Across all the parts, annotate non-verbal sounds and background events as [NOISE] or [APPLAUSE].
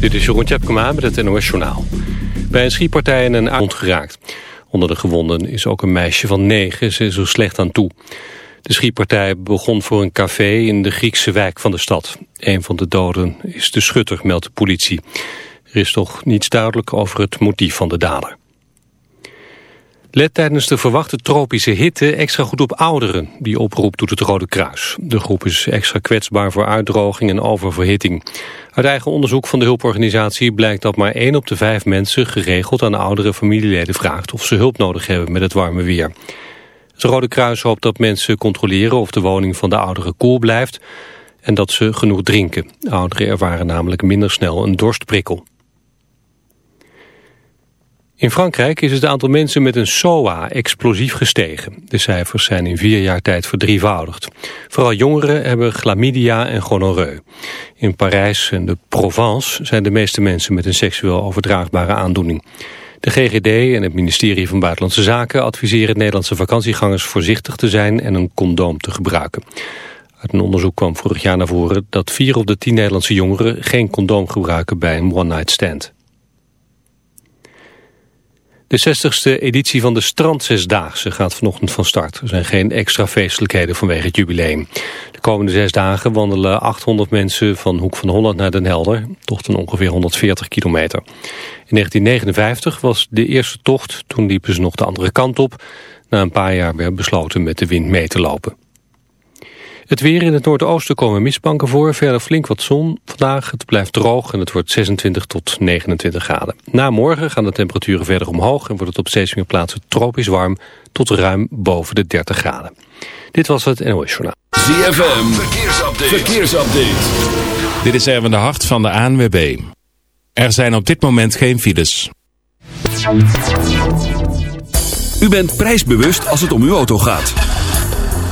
Dit is Jeroen Tjepkema met het NOS Journaal. Bij een schietpartij in een avond geraakt. Onder de gewonden is ook een meisje van negen. Ze is er slecht aan toe. De schietpartij begon voor een café in de Griekse wijk van de stad. Een van de doden is de schutter, meldt de politie. Er is toch niets duidelijk over het motief van de dader. Let tijdens de verwachte tropische hitte extra goed op ouderen. Die oproep doet het Rode Kruis. De groep is extra kwetsbaar voor uitdroging en oververhitting. Uit eigen onderzoek van de hulporganisatie blijkt dat maar 1 op de 5 mensen geregeld aan oudere familieleden vraagt of ze hulp nodig hebben met het warme weer. Het Rode Kruis hoopt dat mensen controleren of de woning van de ouderen koel blijft en dat ze genoeg drinken. Ouderen ervaren namelijk minder snel een dorstprikkel. In Frankrijk is het aantal mensen met een SOA explosief gestegen. De cijfers zijn in vier jaar tijd verdrievoudigd. Vooral jongeren hebben chlamydia en gonoreu. In Parijs en de Provence zijn de meeste mensen met een seksueel overdraagbare aandoening. De GGD en het ministerie van Buitenlandse Zaken adviseren Nederlandse vakantiegangers voorzichtig te zijn en een condoom te gebruiken. Uit een onderzoek kwam vorig jaar naar voren dat vier op de tien Nederlandse jongeren geen condoom gebruiken bij een one-night stand. De 60ste editie van de Strandzesdaagse gaat vanochtend van start. Er zijn geen extra feestelijkheden vanwege het jubileum. De komende zes dagen wandelen 800 mensen van Hoek van Holland naar Den Helder. Tocht een ongeveer 140 kilometer. In 1959 was de eerste tocht, toen liepen ze nog de andere kant op. Na een paar jaar werd besloten met de wind mee te lopen. Het weer in het noordoosten komen mistbanken voor. Verder flink wat zon vandaag. Het blijft droog en het wordt 26 tot 29 graden. Na morgen gaan de temperaturen verder omhoog... en wordt het op steeds meer plaatsen tropisch warm... tot ruim boven de 30 graden. Dit was het NOS Journaal. ZFM, verkeersupdate. verkeersupdate. Dit is Erwin de Hart van de ANWB. Er zijn op dit moment geen files. U bent prijsbewust als het om uw auto gaat.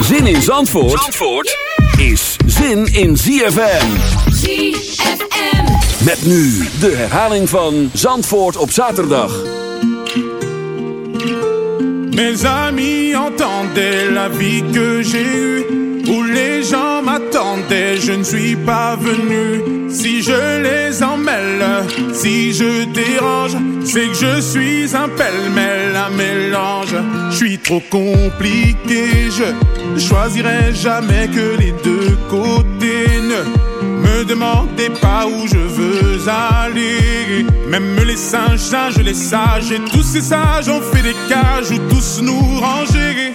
Zin in Zandvoort, Zandvoort is zin in ZFM. ZFM. Met nu de herhaling van Zandvoort op zaterdag. Mes amis entendaient la vie que j'ai eue. Où les gens m'attendaient, je ne suis pas venu. Si je les emmêle, si je dérange, c'est que je suis un pêle-mêle, un mélange. Je suis trop compliqué, je choisirai jamais que les deux côtés. Ne me demandez pas où je veux aller. Même les singes, singes, les sages, et tous ces sages ont fait des cages où tous nous ranger.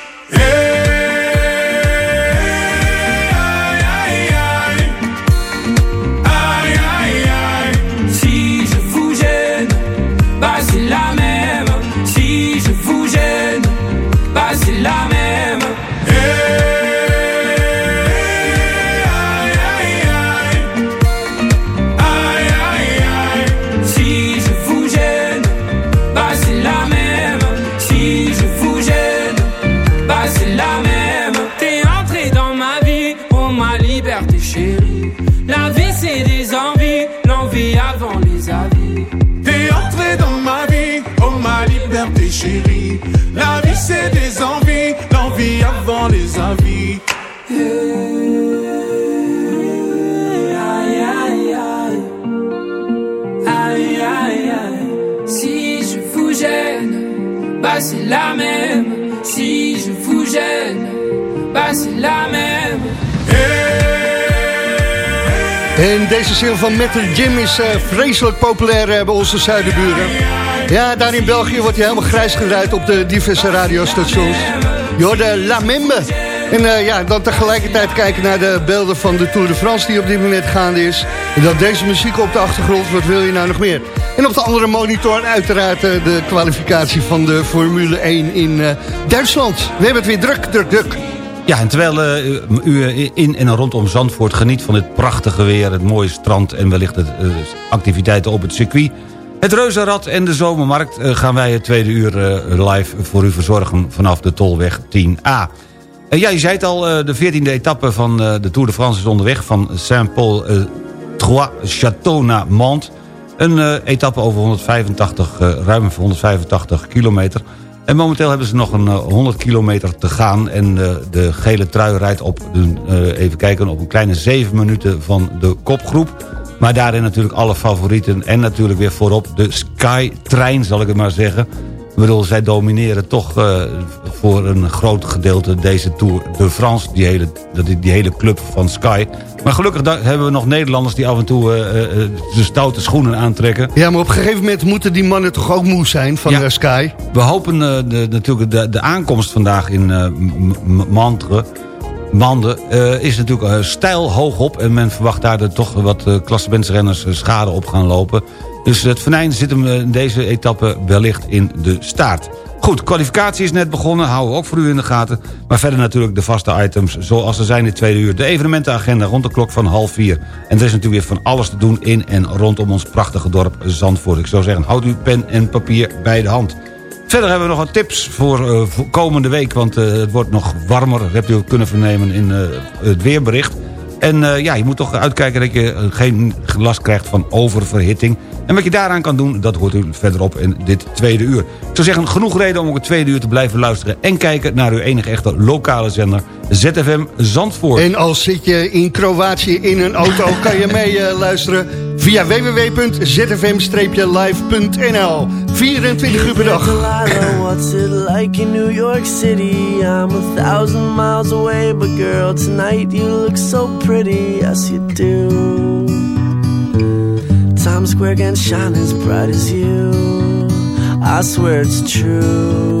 Hey, la même. Si je la même. En deze single van Metal Jim is uh, vreselijk populair uh, bij onze zuidenburen. Ja, daar in België wordt hij helemaal grijs gedraaid op de diverse radiostations. Je de La Membe. En uh, ja, dan tegelijkertijd kijken naar de beelden van de Tour de France die op dit moment gaande is. En dan deze muziek op de achtergrond, wat wil je nou nog meer? En op de andere monitor uiteraard de kwalificatie van de Formule 1 in Duitsland. We hebben het weer druk, druk, druk. Ja, en terwijl uh, u in en rondom Zandvoort geniet van dit prachtige weer... het mooie strand en wellicht de activiteiten op het circuit... het Reuzenrad en de Zomermarkt... Gaan wij het tweede uur live voor u verzorgen vanaf de Tolweg 10A. ja, je zei het al, de 14e etappe van de Tour de France is onderweg... van Saint-Paul Trois Château naar Mont. Een etappe over 185, ruim 185 kilometer... En momenteel hebben ze nog een 100 eh, kilometer te gaan. En uh, de gele trui rijdt op, uh, even kijken, op een kleine 7 minuten van de kopgroep. Maar daarin natuurlijk alle favorieten. En natuurlijk weer voorop de Sky-trein, zal ik het maar zeggen. Ik bedoel, zij domineren toch uh, voor een groot gedeelte deze Tour de France. Die hele, die, die hele club van Sky. Maar gelukkig hebben we nog Nederlanders die af en toe uh, de stoute schoenen aantrekken. Ja, maar op een gegeven moment moeten die mannen toch ook moe zijn van ja, Sky? We hopen de, natuurlijk de, de aankomst vandaag in Mantre... Manden uh, is natuurlijk uh, stijl hoog op... en men verwacht daar de, toch wat uh, klassementsrenners schade op gaan lopen. Dus het venijn zit hem in deze etappe wellicht in de staart. Goed, kwalificatie is net begonnen, houden we ook voor u in de gaten. Maar verder natuurlijk de vaste items zoals er zijn in het tweede uur. De evenementenagenda rond de klok van half vier. En er is natuurlijk weer van alles te doen in en rondom ons prachtige dorp Zandvoort. Ik zou zeggen, houd uw pen en papier bij de hand. Verder hebben we nog wat tips voor, voor komende week, want uh, het wordt nog warmer. Dat hebt u kunnen vernemen in het weerbericht. En ja, je moet toch uitkijken dat je geen last krijgt van oververhitting. En wat je daaraan kan doen, dat hoort u verderop in dit tweede uur. Ik zou zeggen, genoeg reden om ook het tweede uur te blijven luisteren... en kijken naar uw enige echte lokale zender ZFM Zandvoort. En als zit je in Kroatië in een auto, [LAUGHS] kan je mee uh, luisteren via www.zfm-live.nl. 24 uur per dag. What's it like in New York City? I'm a thousand miles away, but girl, tonight you look so pretty, yes you do. Times Square can shine as bright as you. I swear it's true.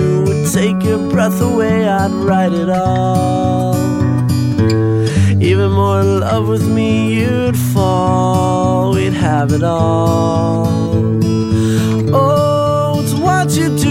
take your breath away, I'd write it all. Even more in love with me, you'd fall. We'd have it all. Oh, it's what you do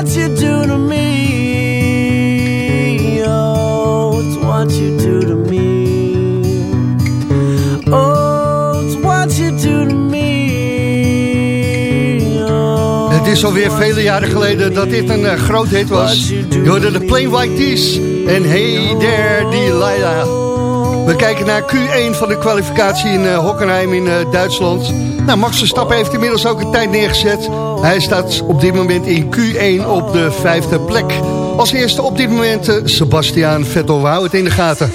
What you do to me. Oh, it's what you do to me. Oh, it's what you do to me. Oh, Het is alweer vele jaren geleden dat dit een eh, groot hit was. Je hoorde de Plain White Tees en Hey There Delilah. We kijken naar Q1 van de kwalificatie in eh, Hockenheim in eh, Duitsland. Nou, Max Verstappen heeft inmiddels ook een tijd neergezet. Hij staat op dit moment in Q1 op de vijfde plek. Als eerste op dit moment eh, Sebastian Vettel. We het in de gaten.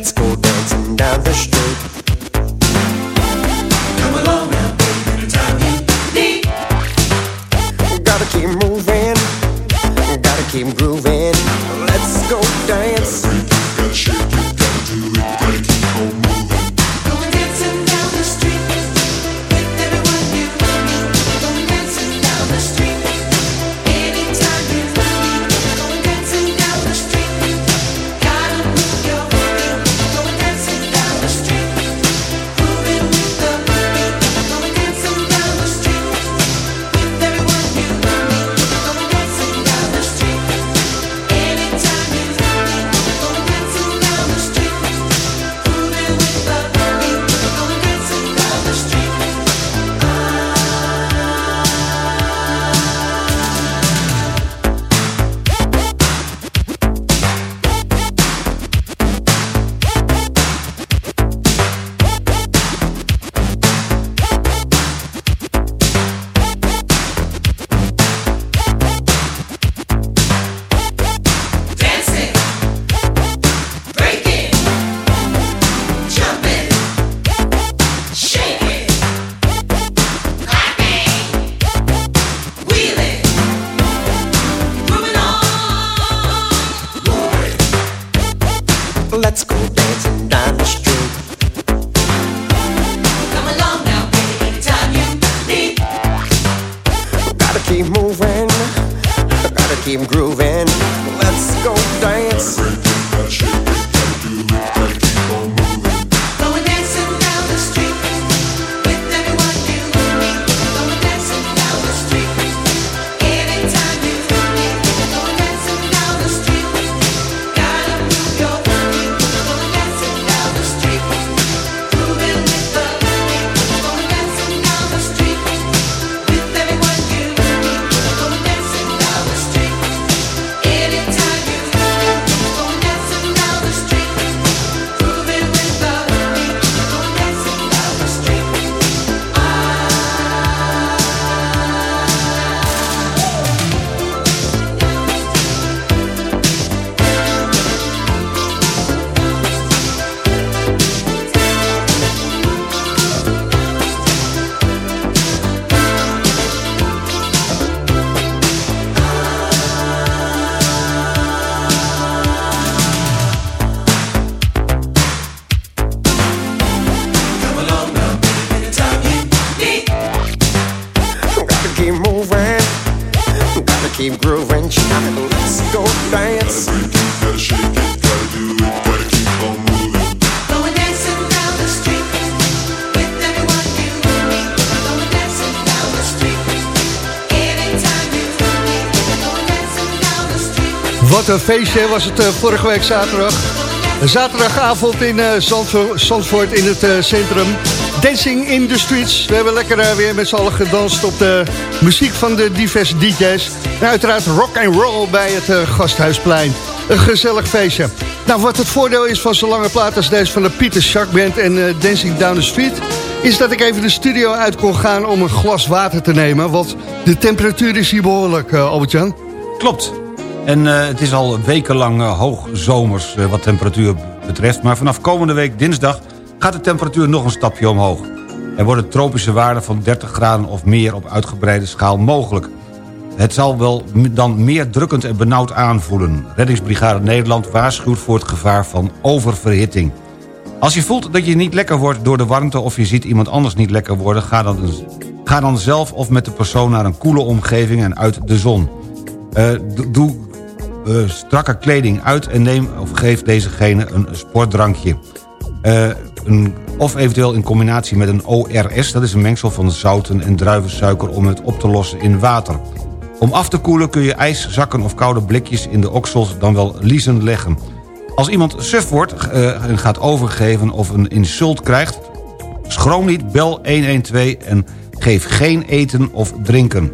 Let's go dancing down the street. Een feestje was het uh, vorige week zaterdag. Zaterdagavond in uh, Zandvoort in het centrum. Dancing in the Streets. We hebben lekker weer met z'n allen gedanst op de muziek van de diverse DJ's. En uiteraard rock and roll bij het Gasthuisplein. Een gezellig feestje. Nou, wat het voordeel is van zo'n lange plaat als deze van de Pieter Shark Band en Dancing Down the Street... is dat ik even de studio uit kon gaan om een glas water te nemen. Want de temperatuur is hier behoorlijk, Albert-Jan. Klopt. En uh, het is al wekenlang hoog zomers uh, wat temperatuur betreft. Maar vanaf komende week dinsdag gaat de temperatuur nog een stapje omhoog. Er worden tropische waarden van 30 graden of meer op uitgebreide schaal mogelijk. Het zal wel dan meer drukkend en benauwd aanvoelen. Reddingsbrigade Nederland waarschuwt voor het gevaar van oververhitting. Als je voelt dat je niet lekker wordt door de warmte... of je ziet iemand anders niet lekker worden... ga dan, ga dan zelf of met de persoon naar een koele omgeving en uit de zon. doe uh, strakke kleding uit en neem of geef dezegene een sportdrankje. Uh, een, of eventueel in combinatie met een ORS, dat is een mengsel van zouten en druivensuiker om het op te lossen in water. Om af te koelen kun je ijszakken of koude blikjes in de oksels dan wel liezen leggen. Als iemand suf wordt uh, en gaat overgeven of een insult krijgt... schroom niet, bel 112 en geef geen eten of drinken.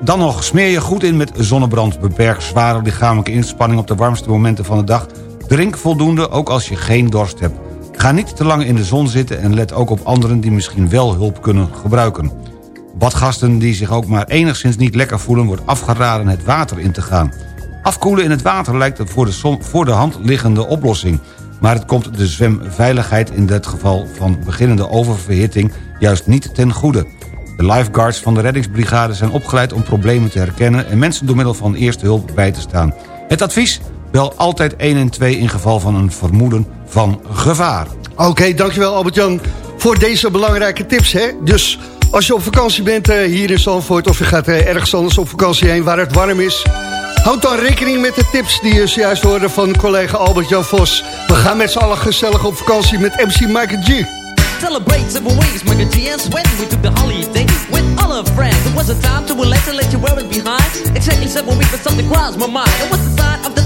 Dan nog smeer je goed in met zonnebrand. Beperk zware lichamelijke inspanning op de warmste momenten van de dag. Drink voldoende, ook als je geen dorst hebt. Ga niet te lang in de zon zitten en let ook op anderen... die misschien wel hulp kunnen gebruiken. Badgasten die zich ook maar enigszins niet lekker voelen... wordt afgeraden het water in te gaan. Afkoelen in het water lijkt het voor de, voor de hand liggende oplossing... maar het komt de zwemveiligheid in dit geval van beginnende oververhitting... juist niet ten goede. De lifeguards van de reddingsbrigade zijn opgeleid om problemen te herkennen... en mensen door middel van eerste hulp bij te staan. Het advies? Bel altijd 112 in geval van een vermoeden van gevaar. Oké, dankjewel Albert-Jan voor deze belangrijke tips. Hè? Dus als je op vakantie bent uh, hier in Zandvoort... of je gaat uh, ergens anders op vakantie heen waar het warm is... houd dan rekening met de tips die je zojuist hoorde van collega Albert-Jan Vos. We gaan met z'n allen gezellig op vakantie met MC Michael G. Celebrate several ways, my good GS when we took the holiday with all our friends. It was a time to relax and let you wear it behind. Exactly seven weeks, but something crossed my mind. It was the sign of the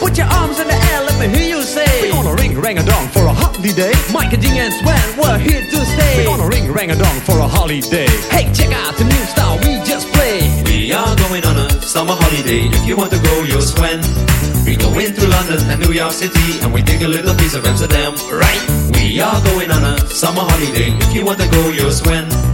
Put your arms in the air, let me hear you say. We're gonna ring rang a dong for a holiday. Mike and G and Sven, we're here to stay. We're gonna ring rang a dong for a holiday. Hey, check out the new style we just played. We are going on a summer holiday. If you want to go, you'll swim. We go into London and New York City and we take a little piece of Amsterdam, right? We are going on a summer holiday. If you want to go, you'll swim.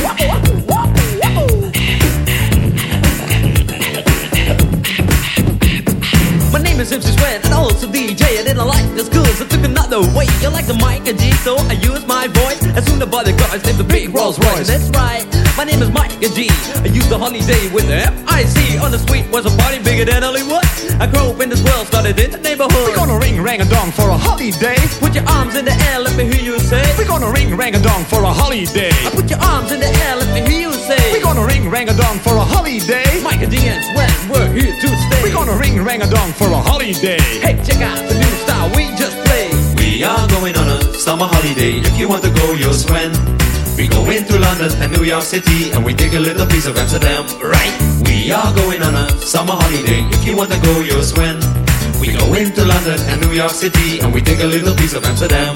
I like the school, so took another way. You like the mic and G, so I use my voice. As soon as the bodyguards named the big Rolls Royce. That's right, my name is Mike and G. I used the holiday with the F-I-C. On the street was a party bigger than Hollywood. I grew up in this world, started in the neighborhood. We're gonna ring rang a dong for a holiday. Put your arms in the air, let me hear you say. We're gonna ring rang a dong for a holiday. I put your arms in the air, let me hear you say. We're gonna ring rang a dong for a holiday. Mike and D and Swen, we're here to stay. We're gonna ring rang a dong for a holiday. Hey, check out the new style we just played. We are going on a summer holiday. If you want to go, you'll swim. We go into London and New York City and we take a little piece of Amsterdam, right? We are going on a summer holiday. If you want to go, you'll swim. We go into London and New York City and we take a little piece of Amsterdam.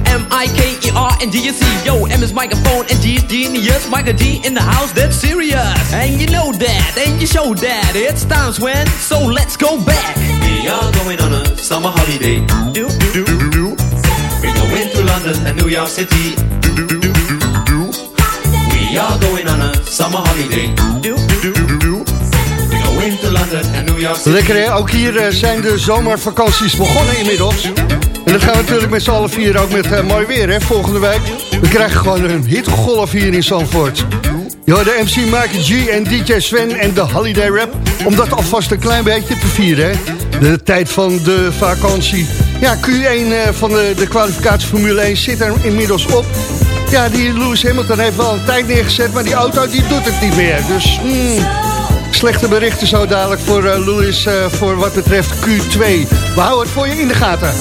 M I K E R N D U C. Yo, M is microphone and G is genius. Michael D in the house, that's serious. And you know that, and you show that. It's times when, so let's go back. We are going on a summer holiday. Do do do do. We go into London and New York City. We are going on a summer holiday. Do do do and City. Lekker hè, ook hier eh, zijn de zomervakanties begonnen inmiddels. En dat gaan we natuurlijk met z'n allen vieren, ook met eh, mooi weer hè, volgende week. We krijgen gewoon een hittegolf hier in Zandvoort. Je de MC Michael G en DJ Sven en de Holiday Rap. Om dat alvast een klein beetje te vieren hè. De tijd van de vakantie. Ja, Q1 eh, van de, de kwalificatie Formule 1 zit er inmiddels op. Ja, die Lewis Hamilton heeft wel een tijd neergezet, maar die auto die doet het niet meer. Dus hmm, slechte berichten zo dadelijk voor eh, Lewis eh, voor wat betreft Q2. We houden het voor je in de gaten.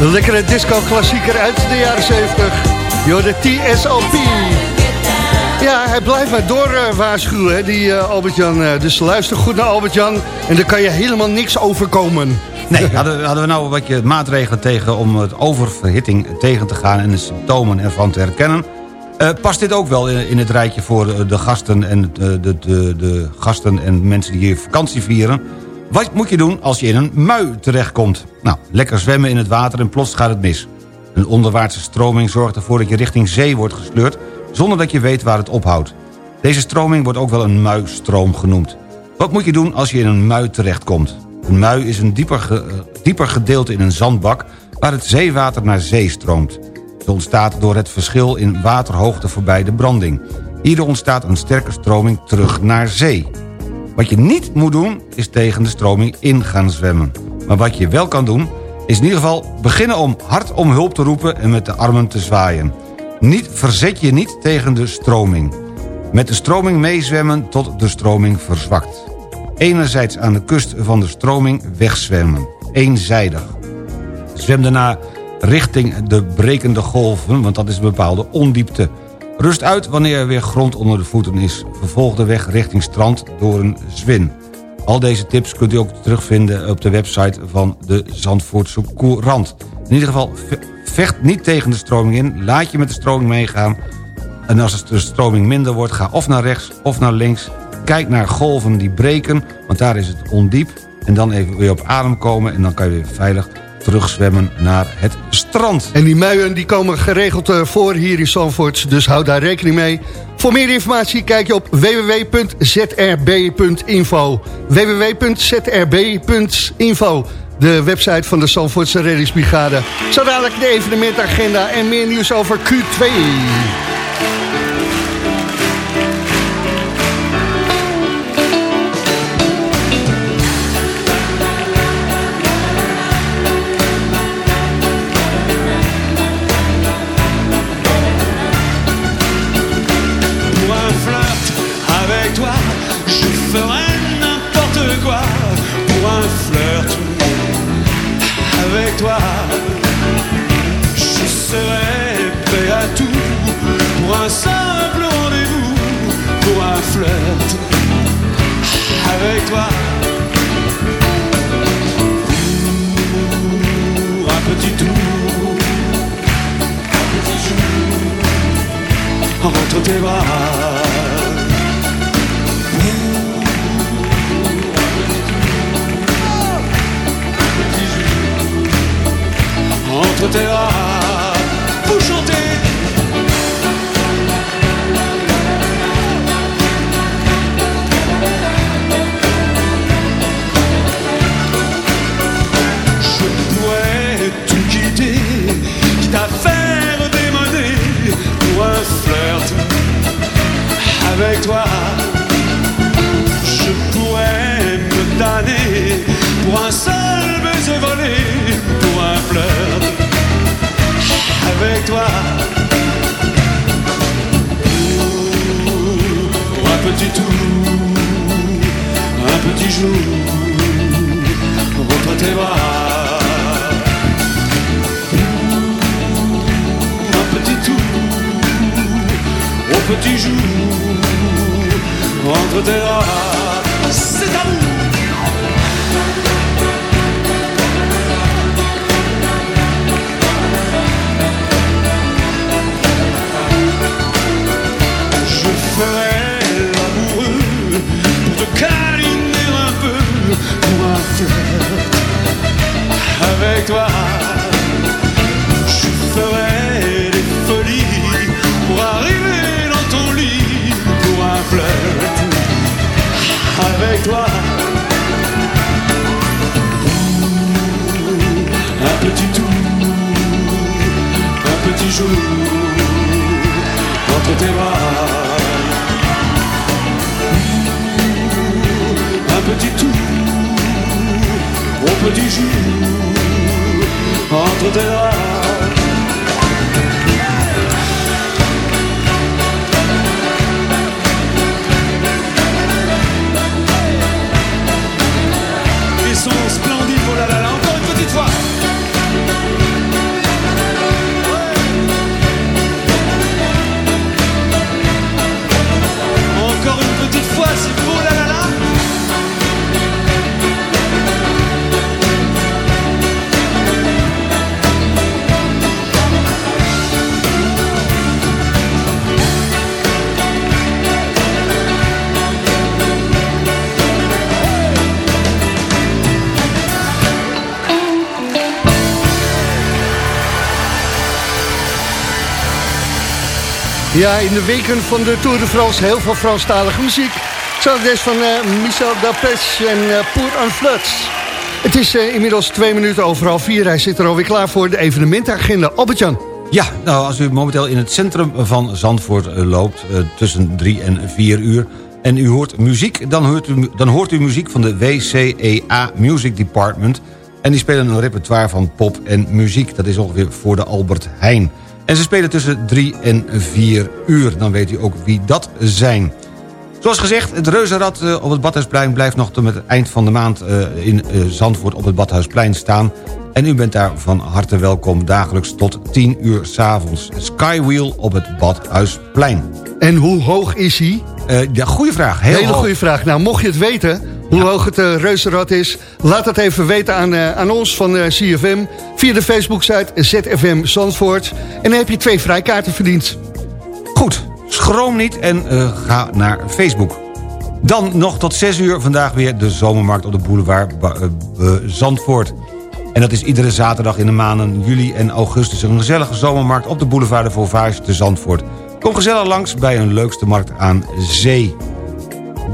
Een lekkere disco-klassieker uit de jaren 70. Yo, de TSOP. Ja, hij blijft maar door waarschuwen, die eh, Albert-Jan. eh, dus luister goed naar Albert-Jan en dan kan je helemaal niks overkomen. Nee, hadden, hadden we nou wat je maatregelen tegen om het oververhitting tegen te gaan... en de symptomen ervan te herkennen... Eh, past dit ook wel in, in het rijtje voor de gasten, en, de, de, de gasten en mensen die hier vakantie vieren? Wat moet je doen als je in een mui terechtkomt? Nou, lekker zwemmen in het water en plots gaat het mis. Een onderwaartse stroming zorgt ervoor dat je richting zee wordt gesleurd... zonder dat je weet waar het ophoudt. Deze stroming wordt ook wel een muistroom genoemd. Wat moet je doen als je in een mui terechtkomt? Een mui is een dieper, eh, dieper gedeelte in een zandbak... waar het zeewater naar zee stroomt. Het ontstaat door het verschil in waterhoogte voorbij de branding. Hierdoor ontstaat een sterke stroming terug naar zee. Wat je niet moet doen, is tegen de stroming in gaan zwemmen. Maar wat je wel kan doen, is in ieder geval beginnen om hard om hulp te roepen en met de armen te zwaaien. Niet, verzet je niet tegen de stroming. Met de stroming meezwemmen tot de stroming verzwakt. Enerzijds aan de kust van de stroming wegzwemmen. Eenzijdig. Zwem daarna richting de brekende golven, want dat is een bepaalde ondiepte. Rust uit wanneer er weer grond onder de voeten is. Vervolg de weg richting strand door een zwin. Al deze tips kunt u ook terugvinden op de website van de Zandvoortse Courant. In ieder geval, ve- vecht niet tegen de stroming in. Laat je met de stroming meegaan. En als de stroming minder wordt, ga of naar rechts of naar links. Kijk naar golven die breken, want daar is het ondiep. En dan even weer op adem komen en dan kan je weer veilig terugzwemmen naar het strand. En die muien die komen geregeld eh, voor hier in Zandvoort, dus hou daar rekening mee. Voor meer informatie kijk je op www.zrb.info. www.zrb.info de website van de Zandvoortse Reddingsbrigade. Zo dadelijk de evenementagenda en meer nieuws over Q2. Petit jour entre tes bras. Un petit tour, un petit jour entre tes bras. Un petit tour au petit jour entre tes bras. Ja, in de weken van de Tour de France heel veel Franstalige muziek. Zo des van eh, Michel Dapes en uh, en Flats. Het is eh, inmiddels twee minuten over half vier. Hij zit er alweer klaar voor de evenementagenda. Albert-Jan. Ja, nou, als u momenteel in het centrum van Zandvoort eh, loopt... tussen drie en vier uur... en u hoort muziek, dan hoort u, dan hoort u muziek van de WCEA Music Department... en die spelen een repertoire van pop en muziek. Dat is ongeveer voor de Albert Heijn. En ze spelen tussen drie en vier uur. Dan weet u ook wie dat zijn. Zoals gezegd, het reuzenrad eh, op het Badhuisplein... blijft nog tot het eind van de maand eh, in eh, Zandvoort op het Badhuisplein staan... En u bent daar van harte welkom dagelijks tot 10 uur s'avonds. Skywheel op het Badhuisplein. En hoe hoog is hij? ja, goede vraag. Heel Hele goede vraag. Nou, mocht je het weten, hoe hoog het uh, reuzenrad is... laat het even weten aan, uh, aan ons van uh, CFM... via de Facebook-site ZFM Zandvoort. En dan heb je twee vrijkaarten verdiend. Goed, schroom niet en ga naar Facebook. Dan nog tot 6 uur vandaag weer de zomermarkt op de boulevard Zandvoort. En dat is iedere zaterdag in de maanden juli en augustus... een gezellige zomermarkt op de boulevard de Vauvage te Zandvoort. Kom gezellig langs bij een leukste markt aan zee.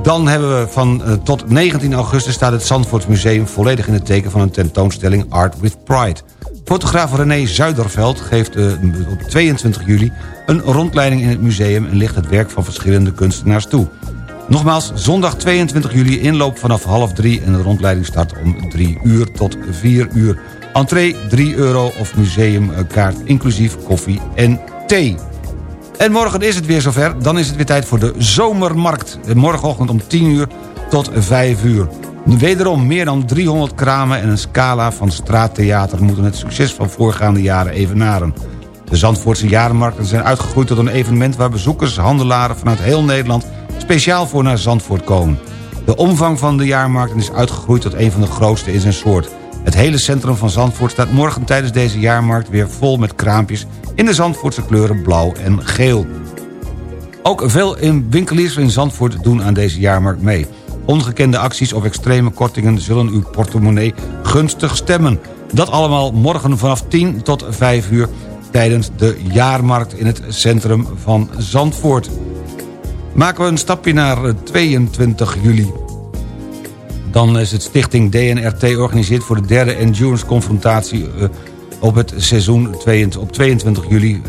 Dan hebben we van uh, tot 19 augustus staat het Zandvoortsmuseum... volledig in het teken van een tentoonstelling Art with Pride. Fotograaf René Zuiderveld geeft uh, op 22 juli... een rondleiding in het museum... en ligt het werk van verschillende kunstenaars toe. Nogmaals, zondag 22 juli inloop vanaf half drie... en de rondleiding start om 3 uur tot 4 uur. Entree 3 euro of museumkaart inclusief koffie en thee. En morgen is het weer zover. Dan is het weer tijd voor de zomermarkt. Morgenochtend om 10 uur tot 5 uur. Wederom meer dan 300 kramen en een scala van straattheater... moeten het succes van voorgaande jaren evenaren. De Zandvoortse jarenmarkten zijn uitgegroeid tot een evenement... waar bezoekers, handelaren vanuit heel Nederland speciaal voor naar Zandvoort komen. De omvang van de jaarmarkten is uitgegroeid tot een van de grootste in zijn soort. Het hele centrum van Zandvoort staat morgen tijdens deze jaarmarkt weer vol met kraampjes... in de Zandvoortse kleuren blauw en geel. Ook veel winkeliers in Zandvoort doen aan deze jaarmarkt mee. Ongekende acties of extreme kortingen zullen uw portemonnee gunstig stemmen. Dat allemaal morgen vanaf 10 tot 5 uur tijdens de jaarmarkt in het centrum van Zandvoort. Maken we een stapje naar 22 juli. Dan is het stichting DNRT organiseert voor de derde endurance confrontatie op het seizoen op 22 juli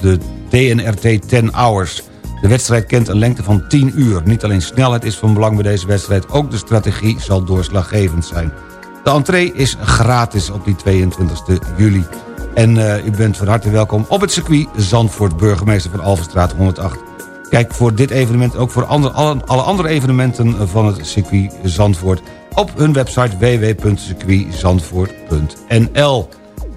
de DNRT 10 Hours. De wedstrijd kent een lengte van 10 uur. Niet alleen snelheid is van belang bij deze wedstrijd... ook de strategie zal doorslaggevend zijn. De entree is gratis op die 22 juli. En uh, u bent van harte welkom op het circuit Zandvoort... burgemeester van Alvenstraat 108. Kijk voor dit evenement ook voor andere, alle, andere evenementen van het circuit Zandvoort... op hun website www.circuitzandvoort.nl.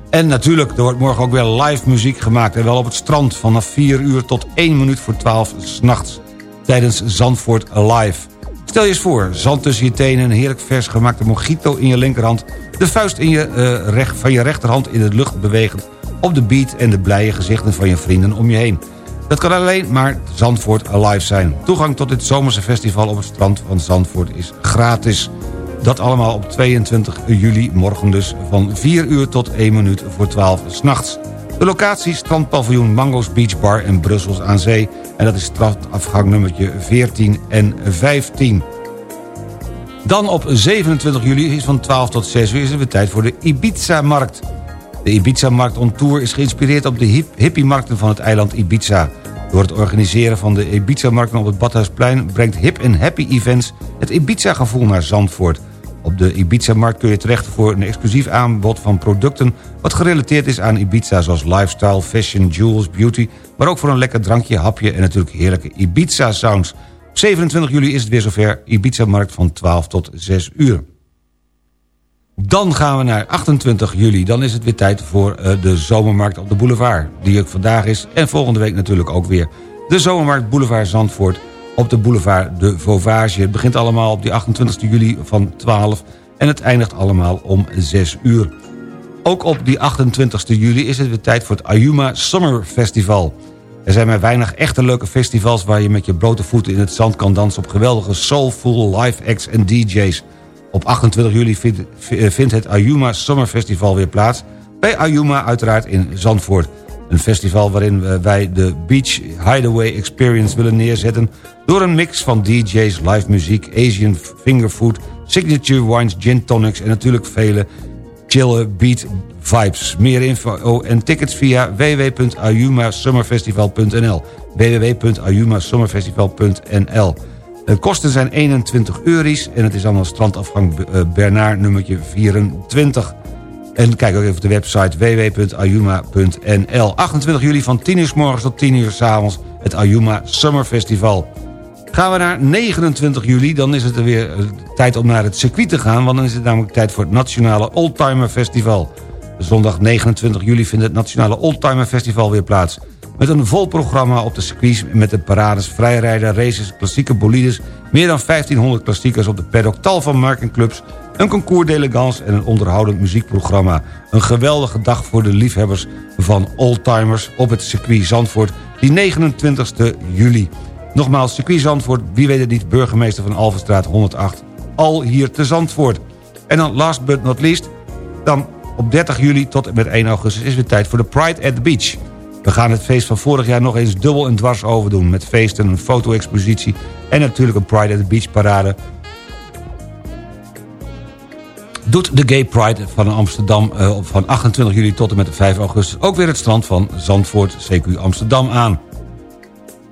En natuurlijk, er wordt morgen ook weer live muziek gemaakt... en wel op het strand vanaf 4 uur tot 1 minuut voor 12 s'nachts... tijdens Zandvoort Live. Stel je eens voor, zand tussen je tenen... een heerlijk vers gemaakte mojito in je linkerhand... de vuist in je, uh, recht, van je rechterhand in de lucht bewegend... op de beat en de blije gezichten van je vrienden om je heen. Dat kan alleen maar Zandvoort Alive zijn. Toegang tot dit zomerse festival op het strand van Zandvoort is gratis. Dat allemaal op 22 juli, morgen dus, van 4 uur tot 1 minuut voor 12 s'nachts. De locatie strandpaviljoen Mango's Beach Bar in Brussels aan Zee... en dat is strandafgang nummertje 14 en 15. Dan op 27 juli is van 12 tot 6 uur is het weer tijd voor de Ibiza-markt. De Ibiza-markt on Tour is geïnspireerd op de hip hippie-markten van het eiland Ibiza. Door het organiseren van de Ibiza-markten op het Badhuisplein... brengt Hip Happy Events het Ibiza-gevoel naar Zandvoort. Op de Ibiza-markt kun je terecht voor een exclusief aanbod van producten... wat gerelateerd is aan Ibiza, zoals lifestyle, fashion, jewels, beauty... maar ook voor een lekker drankje, hapje en natuurlijk heerlijke Ibiza-sounds. Op 27 juli is het weer zover Ibiza-markt van 12 tot 6 uur. Dan gaan we naar 28 juli. Dan is het weer tijd voor uh, de zomermarkt op de boulevard. Die ook vandaag is en volgende week natuurlijk ook weer. De zomermarkt Boulevard Zandvoort op de boulevard de Vauvage. Het begint allemaal op die 28 juli van 12 en het eindigt allemaal om 6 uur. Ook op die 28 juli is het weer tijd voor het Ayuma Summer Festival. Er zijn maar weinig echte leuke festivals... waar je met je blote voeten in het zand kan dansen... op geweldige soulful live acts en DJ's. Op 28 juli vindt het Ayuma Summer Festival weer plaats... bij Ayuma uiteraard in Zandvoort. Een festival waarin eh, wij de Beach Hideaway Experience willen neerzetten... door een mix van DJ's, live muziek, Asian fingerfood... signature wines, gin tonics en natuurlijk vele chille beat vibes. Meer info en tickets via www.ayumasummerfestival.nl www.ayumasummerfestival.nl De kosten zijn 21 euro's en het is allemaal strandafgang eh, Bernard nummertje 24. En kijk ook even op de website www.ayuma.nl 28 juli van 10 uur s morgens tot 10 uur s avonds het Ayuma Summer Festival. Gaan we naar 29 juli, dan is het er weer eh, tijd om naar het circuit te gaan... want dan is het namelijk tijd voor het Nationale Oldtimer Festival. Zondag 29 juli vindt het Nationale Oldtimer Festival weer plaats. Met een vol programma op de circuits met de parades, vrijrijden, races, klassieke bolides... meer dan 1500 klassiekers op de paddock, tal van markenclubs... een concours d'elegance en een onderhoudend muziekprogramma. Een geweldige dag voor de liefhebbers van oldtimers op het circuit Zandvoort... die 29 juli. Nogmaals, circuit Zandvoort, wie weet het niet... burgemeester van Alvenstraat 108, al hier te Zandvoort. En dan last but not least... dan op 30 juli tot en met 1 augustus is het tijd voor de Pride at the Beach. We gaan het feest van vorig jaar nog eens dubbel en dwars overdoen... met feesten, een foto-expositie en natuurlijk een Pride at the Beach parade... doet de Gay Pride van Amsterdam uh, van 28 juli tot en met 5 augustus... ook weer het strand van Zandvoort, CQ Amsterdam aan.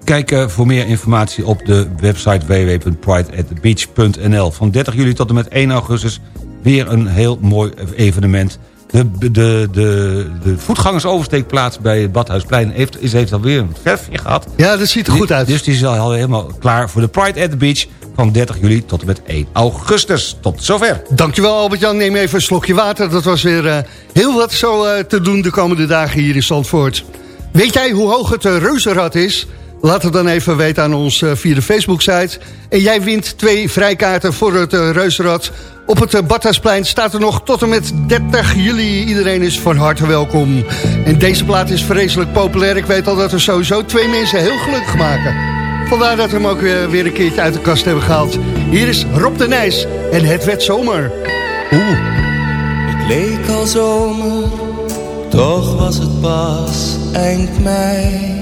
Kijk uh, voor meer informatie op de website www.prideatthebeach.nl. Van 30 juli tot en met 1 augustus weer een heel mooi evenement. De, de, de, de voetgangersoversteekplaats bij het Badhuisplein heeft, is, heeft alweer een verfje gehad. Ja, dat ziet er goed uit. Dus die is al helemaal klaar voor de Pride at the Beach van 30 juli tot en met 1 augustus. Tot zover. Dankjewel Albert-Jan, neem even een slokje water. Dat was weer uh, heel wat zo uh, te doen de komende dagen hier in Zandvoort. Weet jij hoe hoog het uh, reuzenrad is? Laat het dan even weten aan ons uh, via de Facebook-site. En jij wint twee vrijkaarten voor het uh, Reuzenrad. Op het uh, Badhuisplein staat er nog tot en met 30 juli. Iedereen is van harte welkom. En deze plaat is vreselijk populair. Ik weet al dat er sowieso twee mensen heel gelukkig maken. Vandaar dat we hem ook weer een keertje uit de kast hebben gehaald. Hier is Rob de Nijs en het werd zomer. Oeh. Het leek al zomer, toch was het pas eind mei.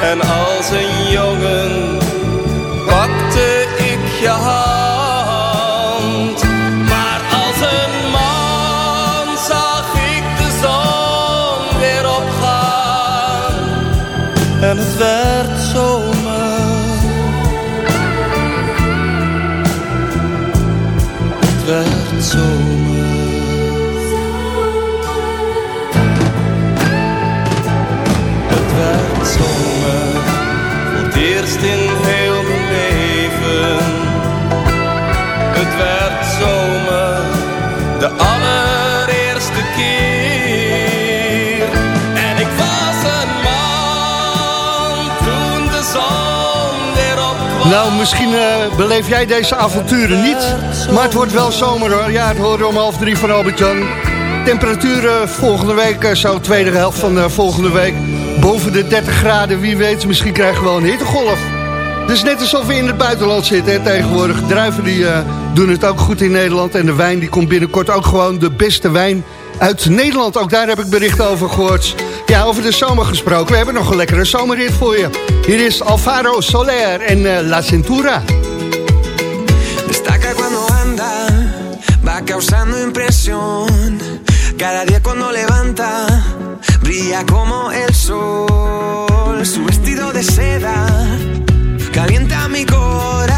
En als een jongen De allereerste keer. En ik was een man toen de zon weer opkwam. Nou, misschien eh, beleef jij deze avonturen niet. Maar het wordt wel zomer hoor. Ja, het horen om half drie van Albert-Jan. Temperaturen volgende week, eh, zo tweede helft van eh, volgende week. Boven de 30 graden, wie weet. Misschien krijgen we wel een hittegolf. Dus net alsof we in het buitenland zitten hè, tegenwoordig. Druiven die eh, doen het ook goed in Nederland. En de wijn die komt binnenkort ook gewoon de beste wijn uit Nederland. Ook daar heb ik berichten over gehoord. Ja, over de zomer gesproken. We hebben nog een lekkere zomerrit voor je. Hier is Alvaro Soler en eh, La Cintura. Destaca cuando anda, va causando impresión. Cada día cuando levanta, brilla como el sol. Su vestido de seda calienta mi corazón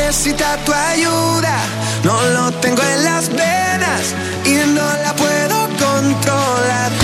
Necesita tu ayuda. No lo tengo en las venas y no la puedo controlar.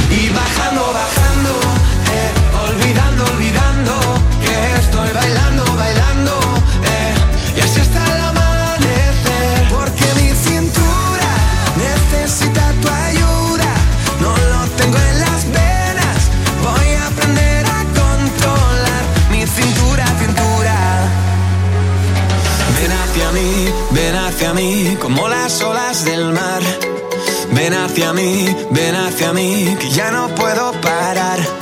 Ven hacia mí, ven hacia mí, que ya no puedo parar.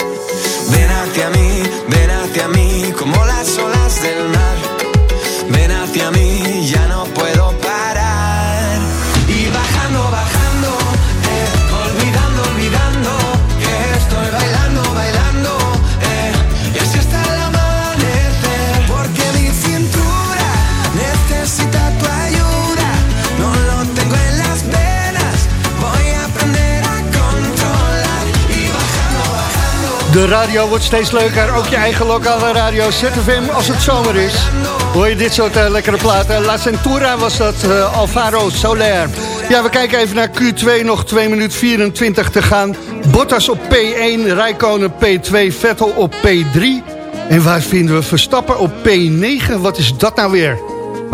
De radio wordt steeds leuker, ook je eigen lokale radio ZFM als het zomer is. Hoor je dit soort eh, lekkere platen. La Centura was dat, eh, Alvaro Soler. Ja, we kijken even naar Q2, nog 2 minuten 24 te gaan. Bottas op P1, Rijkonen P2, Vettel op P3. En waar vinden we Verstappen op P9? Wat is dat nou weer?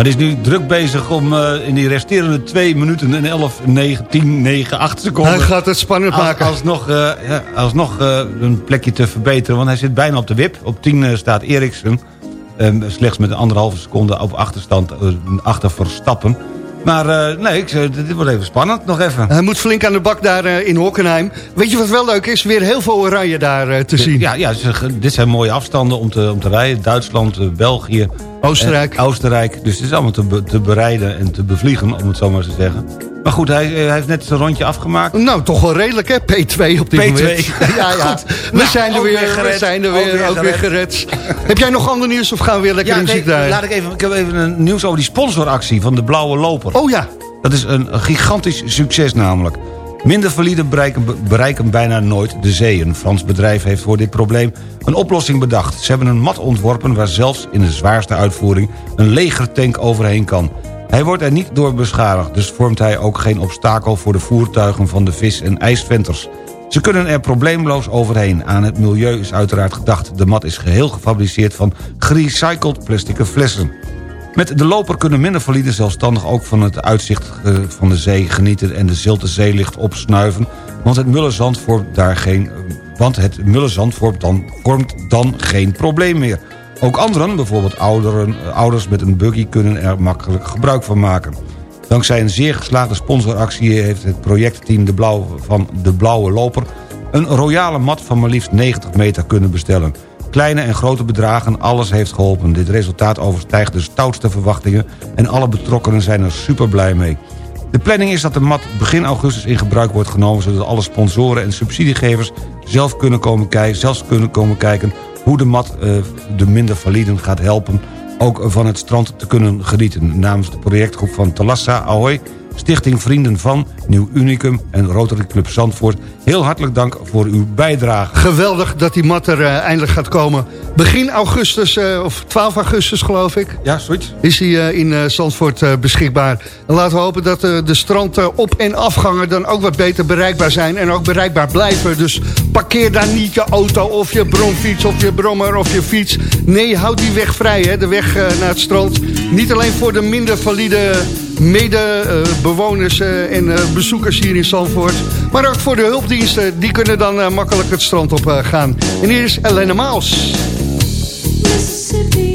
Maar is nu druk bezig om eh, in die resterende 2 minuten en 11, 9, 10, 9, 8 seconden... Hij gaat het spannend als, maken. Alsnog, eh, ja, alsnog eh, een plekje te verbeteren, want hij zit bijna op de wip. Op 10 eh, staat Eriksen, slechts met een anderhalve seconde op achterstand achter Verstappen. Maar eh, nee, ik, dit wordt even spannend, nog even. Hij moet flink aan de bak daar eh, in Hockenheim. Weet je wat wel leuk is? Weer heel veel oranje daar eh, te zien. Ja, ja dit zijn mooie afstanden om te, om te rijden. Duitsland, België. Oostenrijk. en Oostenrijk. Dus het is allemaal te, be- te bereiden en te bevliegen, om het zo maar te zeggen. Maar goed, hij, eh, hij heeft net zijn rondje afgemaakt. Nou, toch wel redelijk, hè? P2 op dit P2. moment. [LAUGHS] Ja, ja. Goed. We Nou, zijn er weer, gered. we zijn er Ook weer, ook weer gered. [LAUGHS] Heb jij nog ander nieuws of gaan we weer lekker Ja, muziek nee, laat ik even, ik heb even een nieuws over die sponsoractie van de Blauwe Loper. Oh ja. Dat is een, een gigantisch succes namelijk. Minder valide bereiken, bereiken bijna nooit de zee. Een Frans bedrijf heeft voor dit probleem een oplossing bedacht. Ze hebben een mat ontworpen waar zelfs in de zwaarste uitvoering... een legertank overheen kan. Hij wordt er niet door beschadigd, dus vormt hij ook geen obstakel... voor de voertuigen van de vis- en ijsventers. Ze kunnen er probleemloos overheen. Aan het milieu is uiteraard gedacht. De mat is geheel gefabriceerd van gerecycled plastic flessen. Met de loper kunnen minder valide zelfstandig ook van het uitzicht van de zee genieten... en de zilte zeelicht opsnuiven, want het mullenzand vormt, daar geen, want het mullenzand vormt, dan, vormt dan geen probleem meer. Ook anderen, bijvoorbeeld ouderen, eh, ouders met een buggy... kunnen er makkelijk gebruik van maken. Dankzij een zeer geslaagde sponsoractie heeft het projectteam de Blauwe, van De Blauwe Loper... een royale mat van maar liefst 90 meter kunnen bestellen. Kleine en grote bedragen, alles heeft geholpen. Dit resultaat overstijgt de stoutste verwachtingen... en alle betrokkenen zijn er super blij mee. De planning is dat de mat begin augustus in gebruik wordt genomen... zodat alle sponsoren en subsidiegevers zelf kunnen komen zelfs kunnen komen kijken... hoe de mat eh, de minder validen gaat helpen... ook van het strand te kunnen genieten. Namens de projectgroep van Talassa Ahoy... Stichting Vrienden van, Nieuw Unicum en Rotary Club Zandvoort... heel hartelijk dank voor uw bijdrage. Geweldig dat die mat er eh, eindelijk gaat komen. Begin augustus, eh, of 12 augustus geloof ik. Ja, zoiets. Is hij eh, in Zandvoort beschikbaar. En laten we hopen dat de strand eh, op- en afgangen dan ook wat beter bereikbaar zijn. En ook bereikbaar blijven. Dus parkeer daar niet je auto of je bromfiets of je brommer of je fiets. Nee, houd die weg vrij, hè, de weg naar het strand. Niet alleen voor de minder valide medebewoners eh, en eh, bezoekers hier in Zandvoort. Maar ook voor de hulpdiensten. Die kunnen dan eh, makkelijk het strand op gaan. En hier is Elena Maus. Mississippi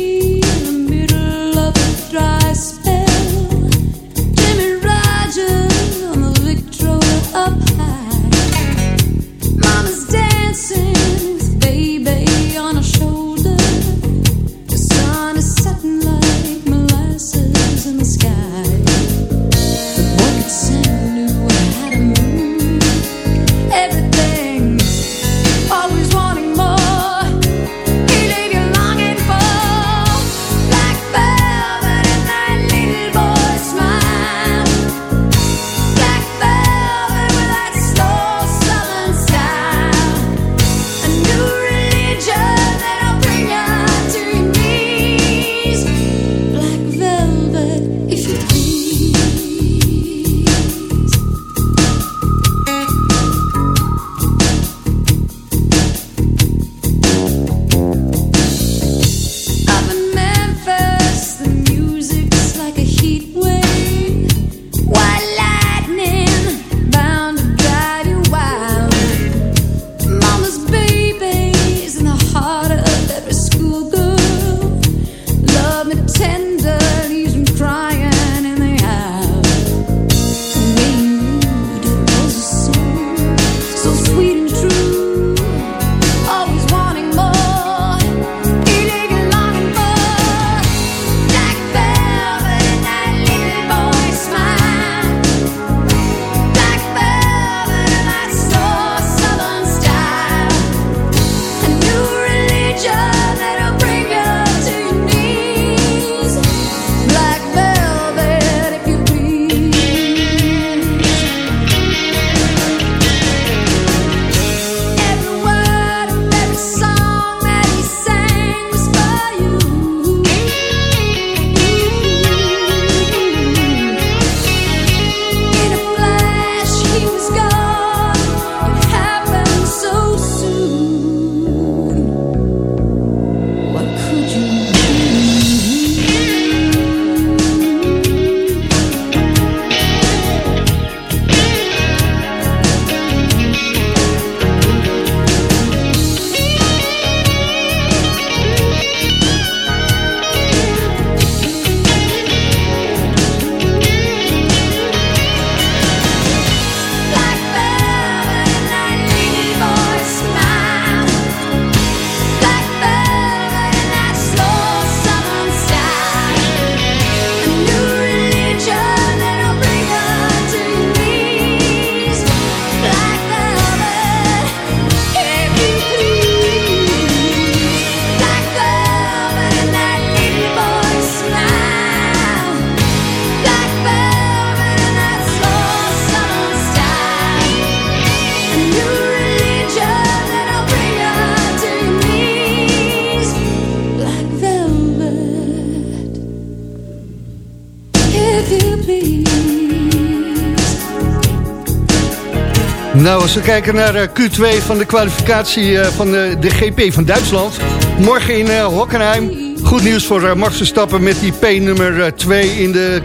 Nou, als we kijken naar eh, Q2 van de kwalificatie eh, van de, de GP van Duitsland. Morgen in eh, Hockenheim. Goed nieuws voor Max Verstappen met die P nummer 2 in de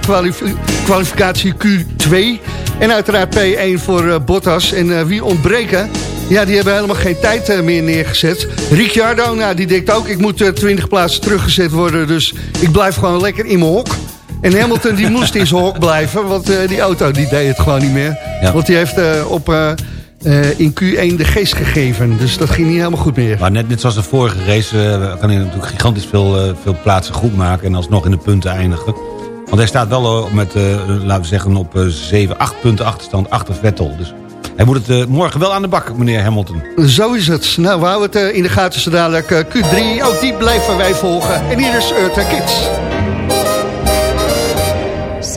kwalificatie Q2. En uiteraard P1 voor Bottas. En wie ontbreken? Ja, die hebben helemaal geen tijd meer neergezet. Ricciardo, nou, die denkt ook, ik moet 20 plaatsen teruggezet worden. Dus ik blijf gewoon lekker in mijn hok. En Hamilton die moest in zijn hok blijven, want uh, die auto die deed het gewoon niet meer. Ja. Want die heeft uh, op, uh, in Q1 de geest gegeven. Dus dat ging niet helemaal goed meer. Maar net, net zoals de vorige race kan hij natuurlijk gigantisch veel, veel plaatsen goed maken... en alsnog in de punten eindigen. Want hij staat wel met, laten we zeggen, op 7, 8 punten achterstand achter Vettel. Dus hij moet het morgen wel aan de bak, meneer Hamilton. Zo is het. Nou, we houden het in de gaten zo dadelijk. Q3, ook die blijven wij volgen. En hier is Eartha Kids.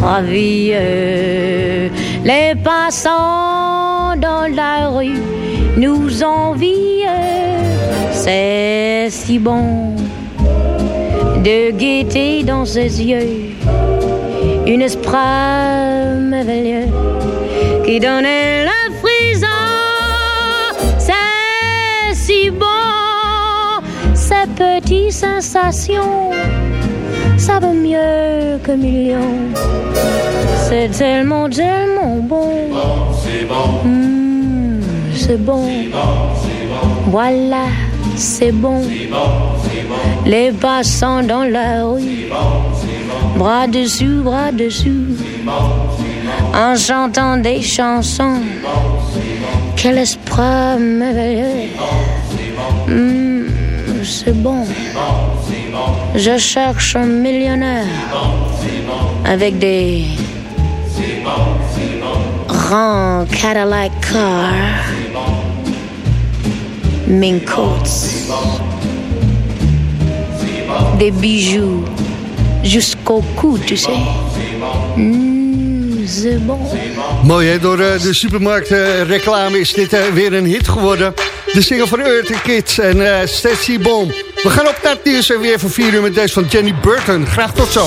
ravie. Les passants dans la rue nous envient. C'est si bon de guetter dans ses yeux une esprit merveilleux qui donnait la frisson. C'est si bon, ces petites sensations ça vaut mieux que millions. C'est tellement, tellement bon. C'est bon, Mmh, c'est bon. Voilà, c'est bon. Les passants dans la rue, bras dessus, bras dessus, en chantant des chansons. Quel esprit merveilleux. Mmh, c'est bon. Je cherche un millionnaire avec des grands Cadillac cars, mink coats, des bijoux jusqu'au cou, tu sais. Mmh, c'est bon. Mooi door uh, de supermarktreclame is dit uh, weer een hit geworden. De single van Earth Kids en Stacy Bomb. We gaan op naar het nieuws en weer voor 4 uur met deze van Jenny Burton. Graag tot zo.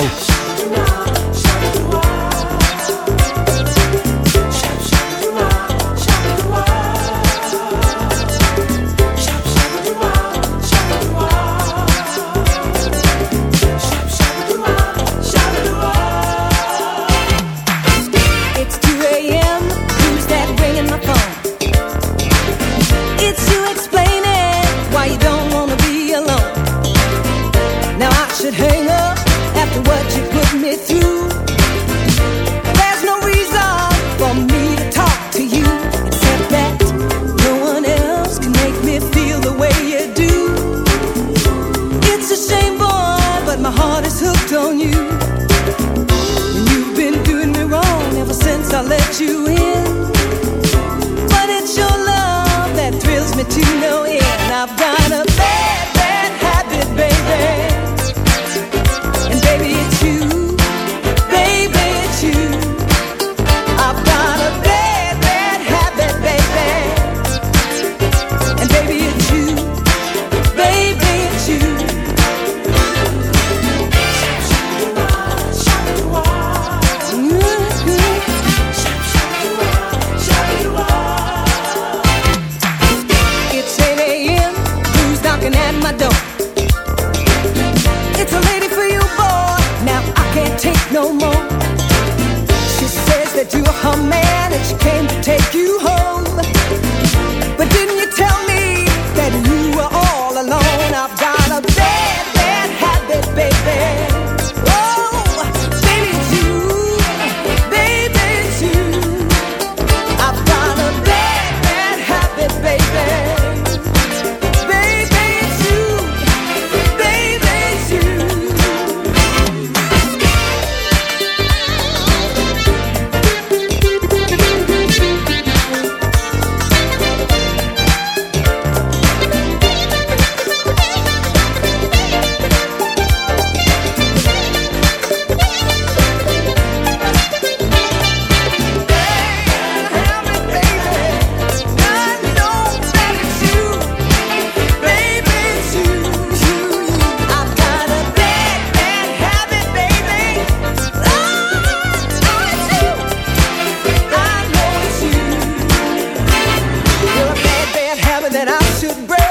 that I should break.